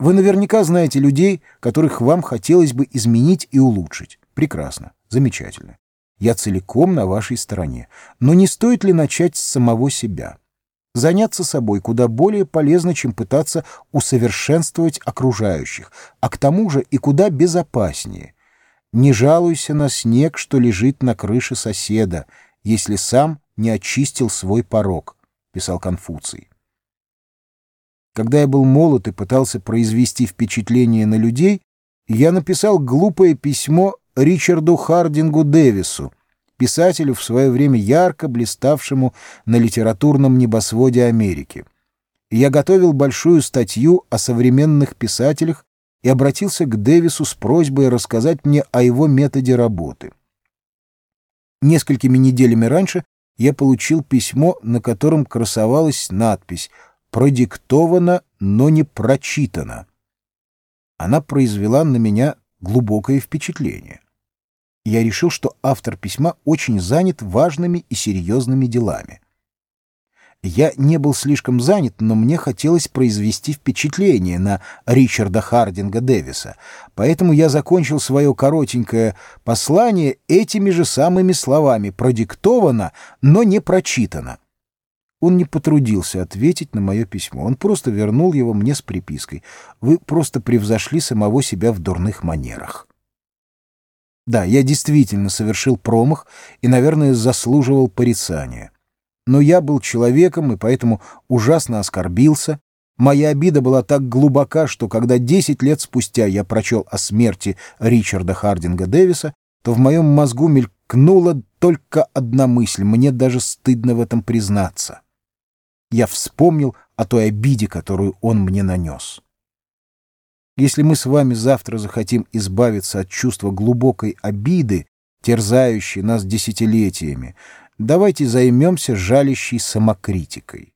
Вы наверняка знаете людей, которых вам хотелось бы изменить и улучшить. Прекрасно, замечательно. Я целиком на вашей стороне. Но не стоит ли начать с самого себя? Заняться собой куда более полезно, чем пытаться усовершенствовать окружающих, а к тому же и куда безопаснее. Не жалуйся на снег, что лежит на крыше соседа, если сам не очистил свой порог, писал Конфуций. Когда я был молод и пытался произвести впечатление на людей, я написал глупое письмо Ричарду Хардингу Дэвису, писателю в свое время ярко блиставшему на литературном небосводе Америки. Я готовил большую статью о современных писателях и обратился к Дэвису с просьбой рассказать мне о его методе работы. Несколькими неделями раньше я получил письмо, на котором красовалась надпись продиктовано, но не прочитано. Она произвела на меня глубокое впечатление. Я решил, что автор письма очень занят важными и серьезными делами. Я не был слишком занят, но мне хотелось произвести впечатление на Ричарда Хардинга Дэвиса, поэтому я закончил свое коротенькое послание этими же самыми словами «продиктовано, но не прочитано». Он не потрудился ответить на мое письмо. Он просто вернул его мне с припиской. Вы просто превзошли самого себя в дурных манерах. Да, я действительно совершил промах и, наверное, заслуживал порицания. Но я был человеком и поэтому ужасно оскорбился. Моя обида была так глубока, что когда десять лет спустя я прочел о смерти Ричарда Хардинга Дэвиса, то в моем мозгу мелькнула только одна мысль. Мне даже стыдно в этом признаться я вспомнил о той обиде, которую он мне нанес. Если мы с вами завтра захотим избавиться от чувства глубокой обиды, терзающей нас десятилетиями, давайте займемся жалящей самокритикой.